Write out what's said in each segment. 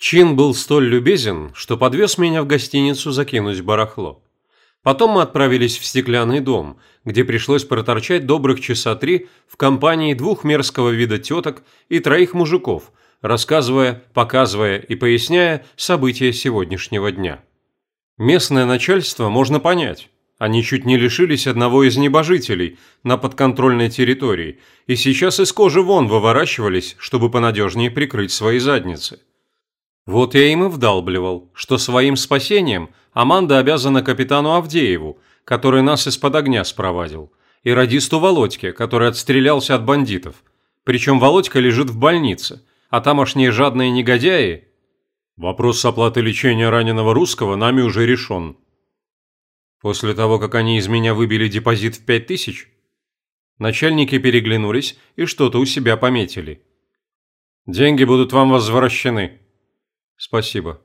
Чин был столь любезен, что подвез меня в гостиницу закинуть барахло. Потом мы отправились в стеклянный дом, где пришлось проторчать добрых часа три в компании двух мерзкого вида теток и троих мужиков, рассказывая, показывая и поясняя события сегодняшнего дня. Местное начальство можно понять. Они чуть не лишились одного из небожителей на подконтрольной территории и сейчас из кожи вон выворачивались, чтобы понадежнее прикрыть свои задницы. Вот я им и вдалбливал, что своим спасением Аманда обязана капитану Авдееву, который нас из-под огня спровадил, и радисту Володьке, который отстрелялся от бандитов. Причем Володька лежит в больнице, а тамошние жадные негодяи... Вопрос с оплатой лечения раненого русского нами уже решен. После того, как они из меня выбили депозит в пять тысяч, начальники переглянулись и что-то у себя пометили. Деньги будут вам возвращены. Спасибо.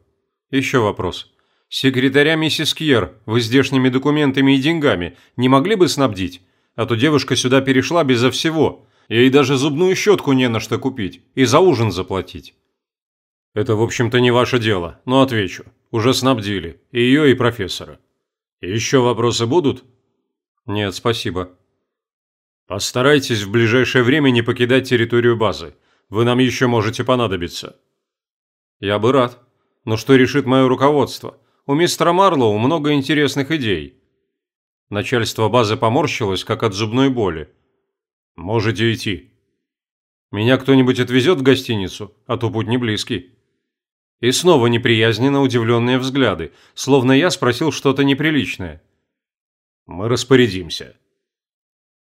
Еще вопрос. Секретаря миссис Кьер вы здешними документами и деньгами не могли бы снабдить? А то девушка сюда перешла безо всего. Ей даже зубную щетку не на что купить и за ужин заплатить. Это, в общем-то, не ваше дело, но отвечу. Уже снабдили. И ее, и профессора. Еще вопросы будут? Нет, спасибо. Постарайтесь в ближайшее время не покидать территорию базы. Вы нам еще можете понадобиться. Я бы рад. Но что решит мое руководство? У мистера Марлоу много интересных идей. Начальство базы поморщилось, как от зубной боли. Можете идти. Меня кто-нибудь отвезет в гостиницу, а то путь не близкий. И снова неприязненно удивленные взгляды, словно я спросил что-то неприличное. Мы распорядимся.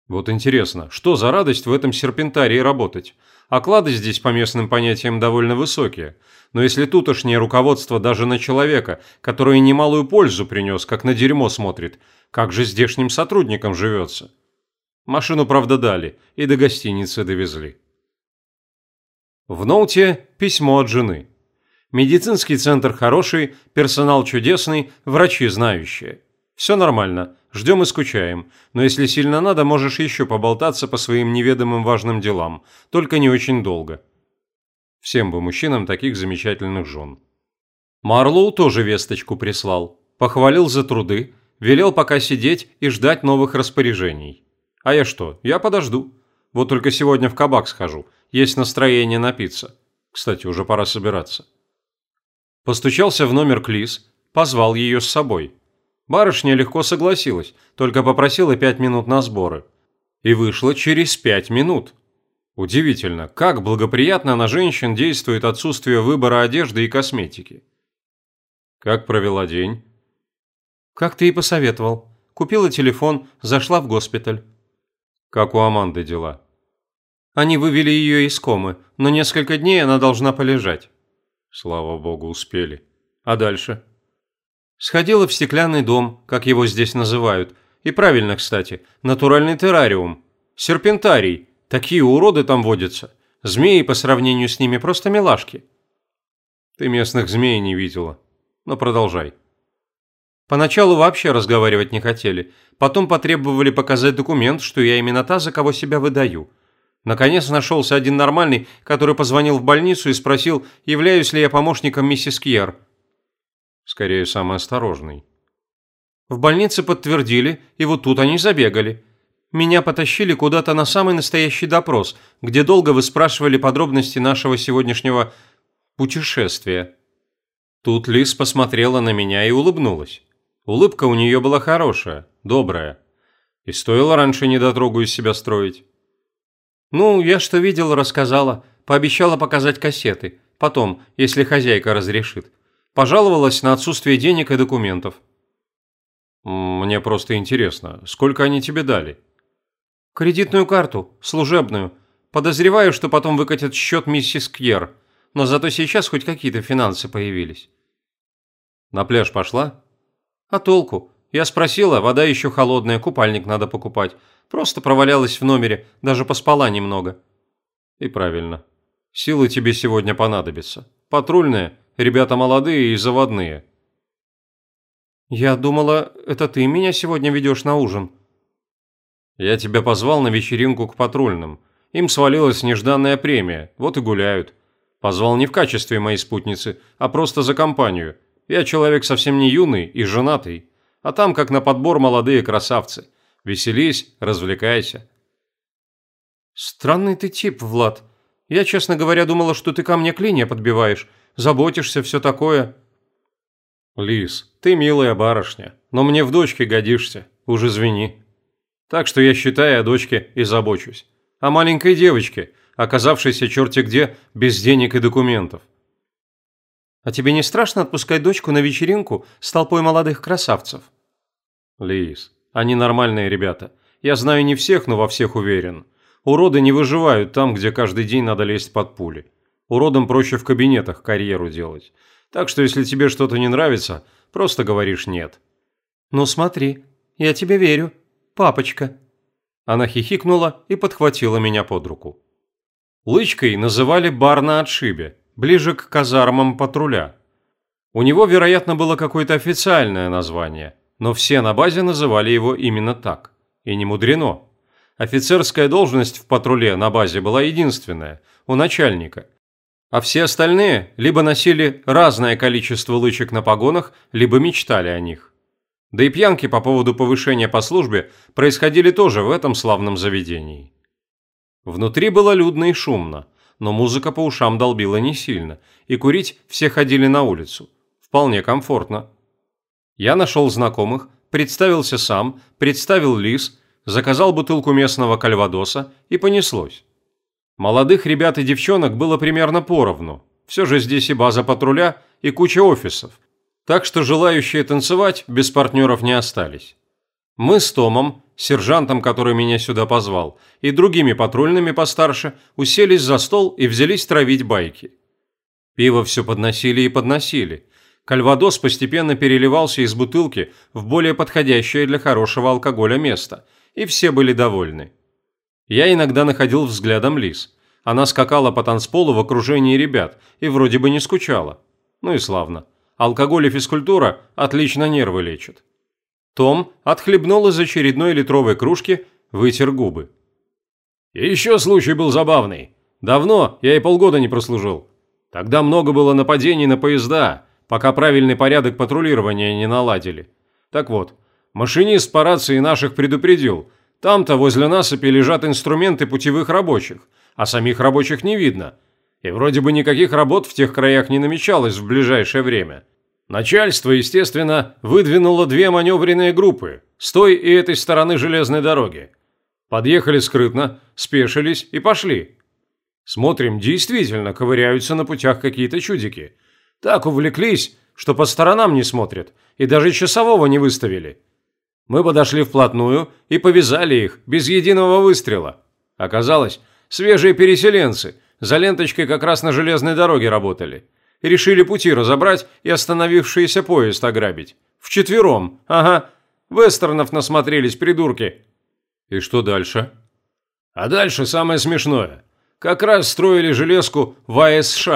Вот интересно, что за радость в этом серпентарии работать? Оклады здесь по местным понятиям довольно высокие, но если тутошнее руководство даже на человека, который немалую пользу принес, как на дерьмо смотрит, как же здешним сотрудникам живется? Машину, правда, дали и до гостиницы довезли. В ноуте письмо от жены. Медицинский центр хороший, персонал чудесный, врачи знающие. Все нормально, ждем и скучаем, но если сильно надо, можешь еще поболтаться по своим неведомым важным делам, только не очень долго. Всем бы мужчинам таких замечательных жен. Марлоу тоже весточку прислал, похвалил за труды, велел пока сидеть и ждать новых распоряжений. А я что, я подожду. Вот только сегодня в кабак схожу, есть настроение напиться. Кстати, уже пора собираться. Постучался в номер Клис, позвал ее с собой. Барышня легко согласилась, только попросила пять минут на сборы. И вышла через пять минут. Удивительно, как благоприятно на женщин действует отсутствие выбора одежды и косметики. Как провела день? Как ты и посоветовал. Купила телефон, зашла в госпиталь. Как у Аманды дела? Они вывели ее из комы, но несколько дней она должна полежать. Слава богу, успели. А дальше? Сходила в стеклянный дом, как его здесь называют. И правильно, кстати, натуральный террариум. Серпентарий. Такие уроды там водятся. Змеи по сравнению с ними просто милашки. Ты местных змей не видела. Но продолжай. Поначалу вообще разговаривать не хотели. Потом потребовали показать документ, что я именно та, за кого себя выдаю. Наконец нашелся один нормальный, который позвонил в больницу и спросил, являюсь ли я помощником миссис Кьер. Скорее, самый осторожный. В больнице подтвердили, и вот тут они забегали. Меня потащили куда-то на самый настоящий допрос, где долго вы спрашивали подробности нашего сегодняшнего путешествия. Тут Лис посмотрела на меня и улыбнулась. Улыбка у нее была хорошая, добрая. И стоило раньше недотрогу из себя строить. Ну, я что видела, рассказала. Пообещала показать кассеты. Потом, если хозяйка разрешит. Пожаловалась на отсутствие денег и документов. Мне просто интересно, сколько они тебе дали? Кредитную карту, служебную. Подозреваю, что потом выкатят счет миссис Кьер, но зато сейчас хоть какие-то финансы появились. На пляж пошла? А толку? Я спросила, вода еще холодная, купальник надо покупать. Просто провалялась в номере, даже поспала немного. И правильно. Силы тебе сегодня понадобятся. Патрульные, ребята молодые и заводные. Я думала, это ты меня сегодня ведешь на ужин. Я тебя позвал на вечеринку к патрульным. Им свалилась нежданная премия, вот и гуляют. Позвал не в качестве моей спутницы, а просто за компанию. Я человек совсем не юный и женатый. А там, как на подбор, молодые красавцы. Веселись, развлекайся. Странный ты тип, Влад. Я, честно говоря, думала, что ты ко мне клинья подбиваешь. Заботишься, все такое. Лис, ты милая барышня, но мне в дочке годишься. Уж извини. Так что я считаю о дочке и забочусь. О маленькой девочке, оказавшейся черти где, без денег и документов. А тебе не страшно отпускать дочку на вечеринку с толпой молодых красавцев? Лис, они нормальные ребята. Я знаю не всех, но во всех уверен. Уроды не выживают там, где каждый день надо лезть под пули. Уродам проще в кабинетах карьеру делать. Так что если тебе что-то не нравится, просто говоришь «нет». «Ну смотри, я тебе верю. Папочка». Она хихикнула и подхватила меня под руку. Лычкой называли бар на отшибе, ближе к казармам патруля. У него, вероятно, было какое-то официальное название, но все на базе называли его именно так. И не мудрено. Офицерская должность в патруле на базе была единственная, у начальника. А все остальные либо носили разное количество лычек на погонах, либо мечтали о них. Да и пьянки по поводу повышения по службе происходили тоже в этом славном заведении. Внутри было людно и шумно, но музыка по ушам долбила не сильно, и курить все ходили на улицу. Вполне комфортно. Я нашел знакомых, представился сам, представил Лис, заказал бутылку местного кальвадоса и понеслось. Молодых ребят и девчонок было примерно поровну. Все же здесь и база патруля, и куча офисов. Так что желающие танцевать без партнеров не остались. Мы с Томом, сержантом, который меня сюда позвал, и другими патрульными постарше уселись за стол и взялись травить байки. Пиво все подносили и подносили. Кальвадос постепенно переливался из бутылки в более подходящее для хорошего алкоголя место, и все были довольны. Я иногда находил взглядом Лис. Она скакала по танцполу в окружении ребят и вроде бы не скучала. Ну и славно. Алкоголь и физкультура отлично нервы лечат. Том отхлебнул из очередной литровой кружки, вытер губы. И еще случай был забавный. Давно я и полгода не прослужил. Тогда много было нападений на поезда, пока правильный порядок патрулирования не наладили. Так вот, машинист по рации наших предупредил. Там-то возле насыпи лежат инструменты путевых рабочих, а самих рабочих не видно. И вроде бы никаких работ в тех краях не намечалось в ближайшее время. Начальство, естественно, выдвинуло две маневренные группы с той и этой стороны железной дороги. Подъехали скрытно, спешились и пошли. Смотрим, действительно ковыряются на путях какие-то чудики. Так увлеклись, что по сторонам не смотрят и даже часового не выставили. Мы подошли вплотную и повязали их без единого выстрела. Оказалось, свежие переселенцы за ленточкой как раз на железной дороге работали – решили пути разобрать и остановившийся поезд ограбить. Вчетвером, ага. Вестернов насмотрелись, придурки. И что дальше? А дальше самое смешное. Как раз строили железку в АСШ,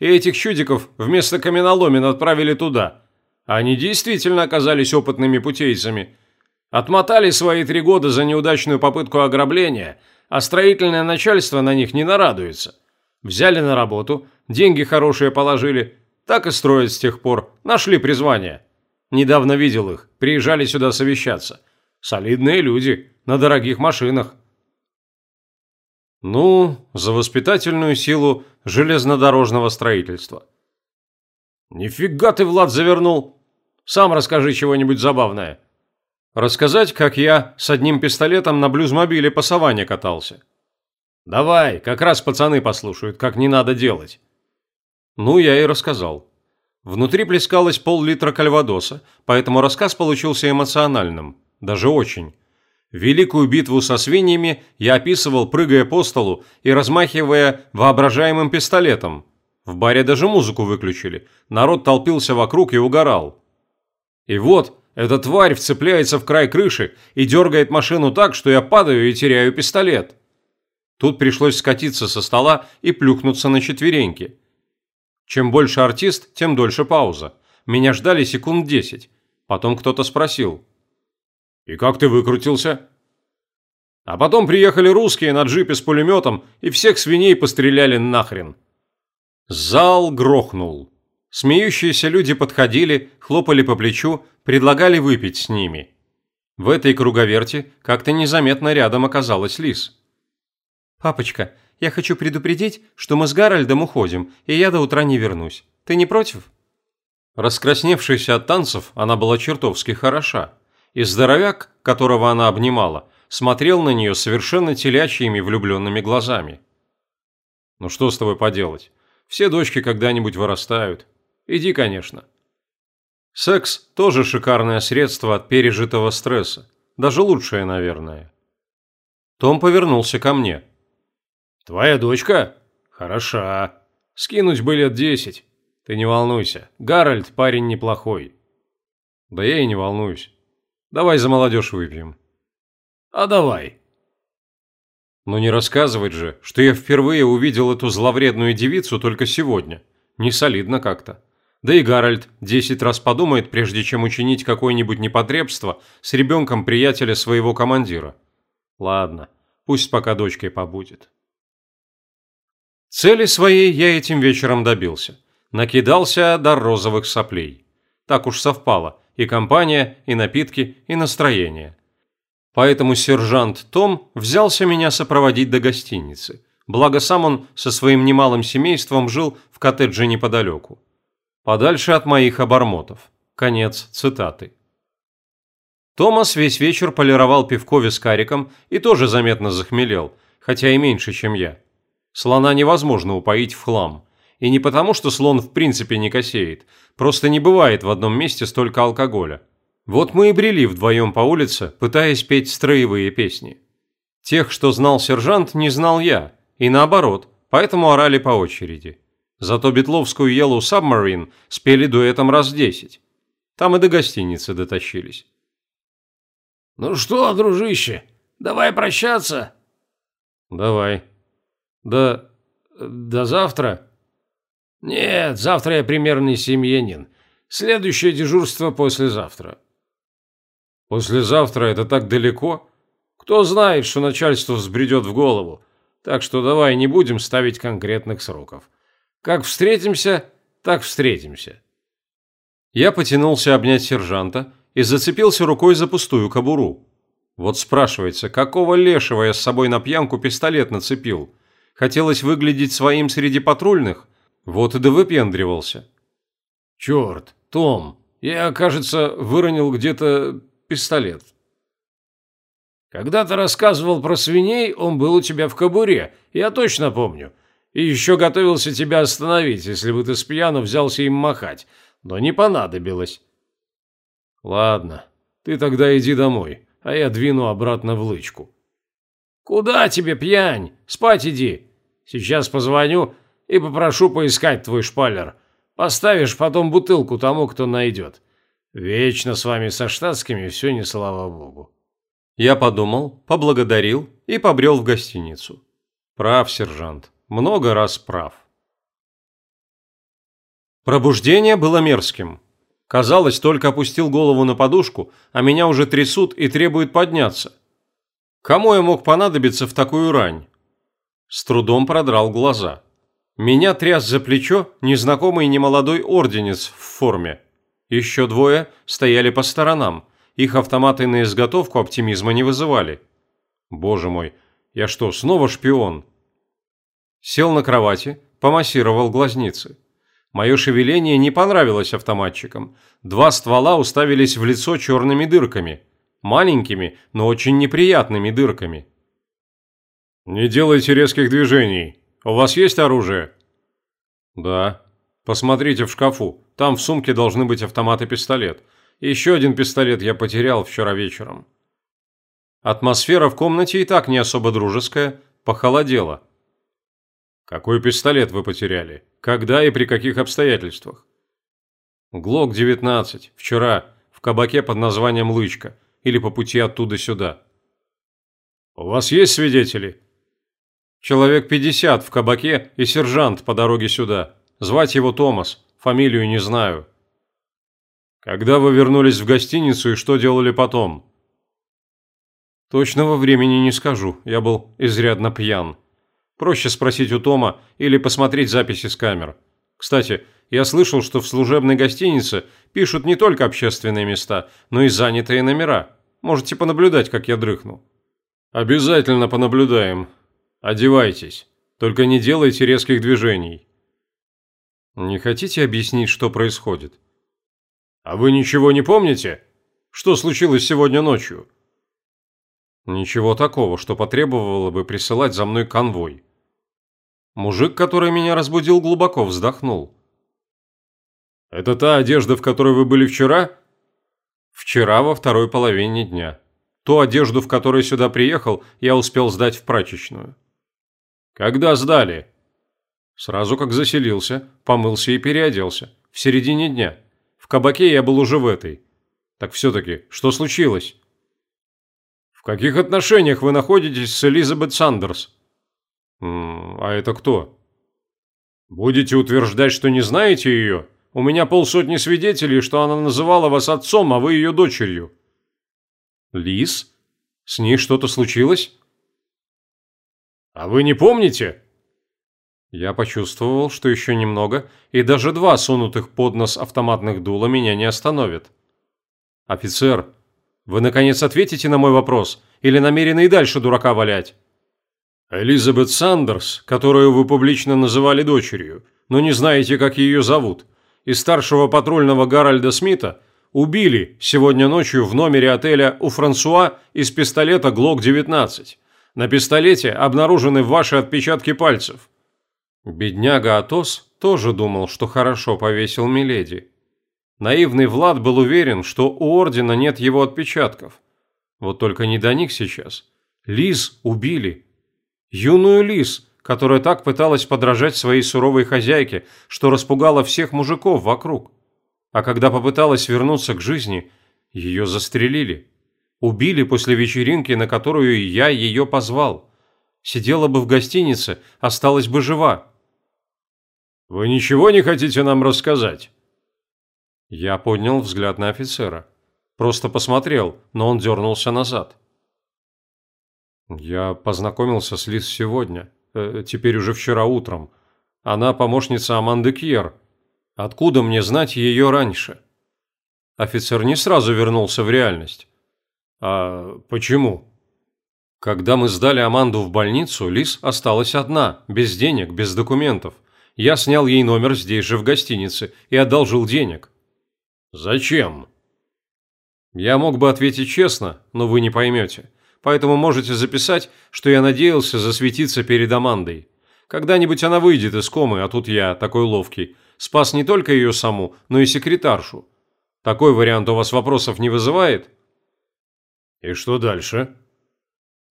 и этих чудиков вместо каменоломен отправили туда. Они действительно оказались опытными путейцами. Отмотали свои три года за неудачную попытку ограбления, а строительное начальство на них не нарадуется. Взяли на работу, деньги хорошие положили. Так и строят с тех пор. Нашли призвание. Недавно видел их. Приезжали сюда совещаться. Солидные люди. На дорогих машинах. Ну, за воспитательную силу железнодорожного строительства. Нифига ты, Влад, завернул. Сам расскажи чего-нибудь забавное. Рассказать, как я с одним пистолетом на блюзмобиле по саванне катался. «Давай, как раз пацаны послушают, как не надо делать». Ну, я и рассказал. Внутри плескалось пол-литра кальвадоса, поэтому рассказ получился эмоциональным, даже очень. Великую битву со свиньями я описывал, прыгая по столу и размахивая воображаемым пистолетом. В баре даже музыку выключили, народ толпился вокруг и угорал. И вот, эта тварь вцепляется в край крыши и дергает машину так, что я падаю и теряю пистолет. Тут пришлось скатиться со стола и плюхнуться на четвереньки. Чем больше артист, тем дольше пауза. Меня ждали секунд десять. Потом кто-то спросил. «И как ты выкрутился?» А потом приехали русские на джипе с пулеметом и всех свиней постреляли нахрен. Зал грохнул. Смеющиеся люди подходили, хлопали по плечу, предлагали выпить с ними. В этой круговерти как-то незаметно рядом оказалась Лис. «Папочка, я хочу предупредить, что мы с Гарольдом уходим, и я до утра не вернусь. Ты не против?» Раскрасневшаяся от танцев, она была чертовски хороша. И здоровяк, которого она обнимала, смотрел на нее совершенно телячьими влюбленными глазами. «Ну что с тобой поделать? Все дочки когда-нибудь вырастают. Иди, конечно». Секс – тоже шикарное средство от пережитого стресса. Даже лучшее, наверное. Том повернулся ко мне. «Твоя дочка? Хороша. Скинуть бы лет десять. Ты не волнуйся. Гарольд парень неплохой». «Да я и не волнуюсь. Давай за молодежь выпьем». «А давай». Но не рассказывать же, что я впервые увидел эту зловредную девицу только сегодня. Не солидно как-то. Да и Гарольд десять раз подумает, прежде чем учинить какое-нибудь непотребство с ребенком приятеля своего командира. Ладно, пусть пока дочкой побудет. Цели своей я этим вечером добился. Накидался до розовых соплей. Так уж совпало. И компания, и напитки, и настроение. Поэтому сержант Том взялся меня сопроводить до гостиницы. Благо сам он со своим немалым семейством жил в коттедже неподалеку. Подальше от моих обормотов. Конец цитаты. Томас весь вечер полировал пивко вискариком и тоже заметно захмелел, хотя и меньше, чем я. Слона невозможно упоить в хлам. И не потому, что слон в принципе не косеет, просто не бывает в одном месте столько алкоголя. Вот мы и брели вдвоем по улице, пытаясь петь строевые песни. Тех, что знал сержант, не знал я, и наоборот, поэтому орали по очереди. Зато Бетловскую Yellow Submarine спели дуэтом раз десять. Там и до гостиницы дотащились. «Ну что, дружище, давай прощаться?» «Давай. До... до завтра?» «Нет, завтра я примерный семьянин. Следующее дежурство послезавтра». «Послезавтра это так далеко? Кто знает, что начальство взбредет в голову. Так что давай не будем ставить конкретных сроков. Как встретимся, так встретимся. Я потянулся обнять сержанта и зацепился рукой за пустую кобуру. Вот спрашивается, какого лешего я с собой на пьянку пистолет нацепил? Хотелось выглядеть своим среди патрульных? Вот и довыпендривался. Черт, Том, я, кажется, выронил где-то пистолет. Когда ты рассказывал про свиней, он был у тебя в кобуре, я точно помню. И еще готовился тебя остановить, если бы ты с пьяну взялся им махать, но не понадобилось. Ладно, ты тогда иди домой, а я двину обратно в лычку. Куда тебе, пьянь? Спать иди. Сейчас позвоню и попрошу поискать твой шпалер. Поставишь потом бутылку тому, кто найдет. Вечно с вами со штатскими все не слава богу. Я подумал, поблагодарил и побрел в гостиницу. Прав, сержант много раз прав. Пробуждение было мерзким. Казалось, только опустил голову на подушку, а меня уже трясут и требуют подняться. Кому я мог понадобиться в такую рань? С трудом продрал глаза. Меня тряс за плечо незнакомый немолодой орденец в форме. Еще двое стояли по сторонам. Их автоматы на изготовку оптимизма не вызывали. Боже мой, я что, снова шпион? Сел на кровати, помассировал глазницы. Мое шевеление не понравилось автоматчикам. Два ствола уставились в лицо черными дырками. Маленькими, но очень неприятными дырками. «Не делайте резких движений. У вас есть оружие?» «Да. Посмотрите в шкафу. Там в сумке должны быть автомат и пистолет. Еще один пистолет я потерял вчера вечером». Атмосфера в комнате и так не особо дружеская, похолодела. Какой пистолет вы потеряли? Когда и при каких обстоятельствах? Глок-19. Вчера. В кабаке под названием «Лычка». Или по пути оттуда сюда. У вас есть свидетели? Человек 50 в кабаке и сержант по дороге сюда. Звать его Томас. Фамилию не знаю. Когда вы вернулись в гостиницу и что делали потом? Точного времени не скажу. Я был изрядно пьян. Проще спросить у Тома или посмотреть записи с камер. Кстати, я слышал, что в служебной гостинице пишут не только общественные места, но и занятые номера. Можете понаблюдать, как я дрыхну. Обязательно понаблюдаем. Одевайтесь. Только не делайте резких движений. Не хотите объяснить, что происходит? А вы ничего не помните? Что случилось сегодня ночью? Ничего такого, что потребовало бы присылать за мной конвой. Мужик, который меня разбудил, глубоко вздохнул. «Это та одежда, в которой вы были вчера?» «Вчера во второй половине дня. Ту одежду, в которой сюда приехал, я успел сдать в прачечную». «Когда сдали?» «Сразу как заселился, помылся и переоделся. В середине дня. В кабаке я был уже в этой. Так все-таки, что случилось?» «В каких отношениях вы находитесь с Элизабет Сандерс?» «А это кто?» «Будете утверждать, что не знаете ее? У меня полсотни свидетелей, что она называла вас отцом, а вы ее дочерью». «Лис? С ней что-то случилось?» «А вы не помните?» Я почувствовал, что еще немного, и даже два сунутых под нос автоматных дула меня не остановят. «Офицер, вы наконец ответите на мой вопрос, или намерены и дальше дурака валять?» Элизабет Сандерс, которую вы публично называли дочерью, но не знаете, как ее зовут, и старшего патрульного Гарольда Смита убили сегодня ночью в номере отеля у Франсуа из пистолета Глок-19. На пистолете обнаружены ваши отпечатки пальцев. Бедняга Атос тоже думал, что хорошо повесил Миледи. Наивный Влад был уверен, что у Ордена нет его отпечатков. Вот только не до них сейчас. Лиз убили. Юную лис, которая так пыталась подражать своей суровой хозяйке, что распугала всех мужиков вокруг. А когда попыталась вернуться к жизни, ее застрелили. Убили после вечеринки, на которую я ее позвал. Сидела бы в гостинице, осталась бы жива. «Вы ничего не хотите нам рассказать?» Я поднял взгляд на офицера. Просто посмотрел, но он дернулся назад. Я познакомился с Лиз сегодня, э, теперь уже вчера утром. Она помощница Аманды Кьер. Откуда мне знать ее раньше? Офицер не сразу вернулся в реальность. А почему? Когда мы сдали Аманду в больницу, Лиз осталась одна, без денег, без документов. Я снял ей номер здесь же в гостинице и одолжил денег. Зачем? Я мог бы ответить честно, но вы не поймете поэтому можете записать, что я надеялся засветиться перед Амандой. Когда-нибудь она выйдет из комы, а тут я, такой ловкий, спас не только ее саму, но и секретаршу. Такой вариант у вас вопросов не вызывает? И что дальше?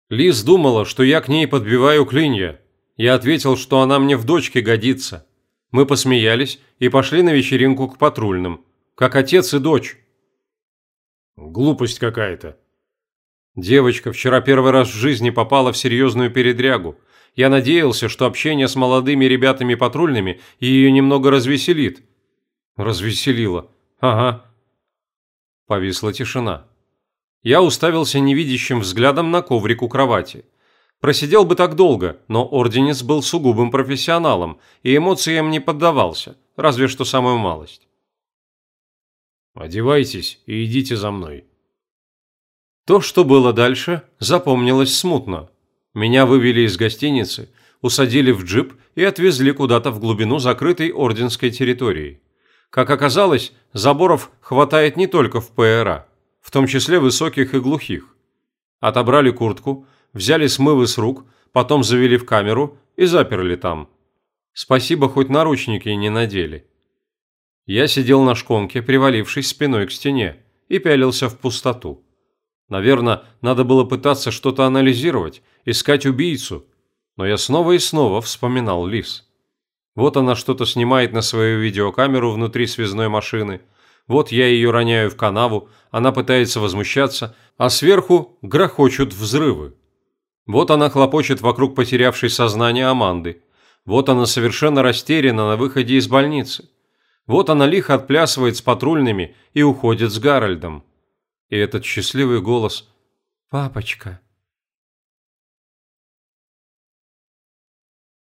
Лиз думала, что я к ней подбиваю клинья. Я ответил, что она мне в дочке годится. Мы посмеялись и пошли на вечеринку к патрульным, как отец и дочь. Глупость какая-то. Девочка вчера первый раз в жизни попала в серьезную передрягу. Я надеялся, что общение с молодыми ребятами патрульными ее немного развеселит. Развеселило. Ага. Повисла тишина. Я уставился невидящим взглядом на коврик у кровати. Просидел бы так долго, но Орденец был сугубым профессионалом и эмоциям не поддавался, разве что самую малость. «Одевайтесь и идите за мной», то, что было дальше, запомнилось смутно. Меня вывели из гостиницы, усадили в джип и отвезли куда-то в глубину закрытой орденской территории. Как оказалось, заборов хватает не только в ПРА, в том числе высоких и глухих. Отобрали куртку, взяли смывы с рук, потом завели в камеру и заперли там. Спасибо, хоть наручники не надели. Я сидел на шконке, привалившись спиной к стене, и пялился в пустоту. Наверное, надо было пытаться что-то анализировать, искать убийцу. Но я снова и снова вспоминал Лис. Вот она что-то снимает на свою видеокамеру внутри связной машины. Вот я ее роняю в канаву, она пытается возмущаться, а сверху грохочут взрывы. Вот она хлопочет вокруг потерявшей сознание Аманды. Вот она совершенно растеряна на выходе из больницы. Вот она лихо отплясывает с патрульными и уходит с Гарольдом. И этот счастливый голос «Папочка».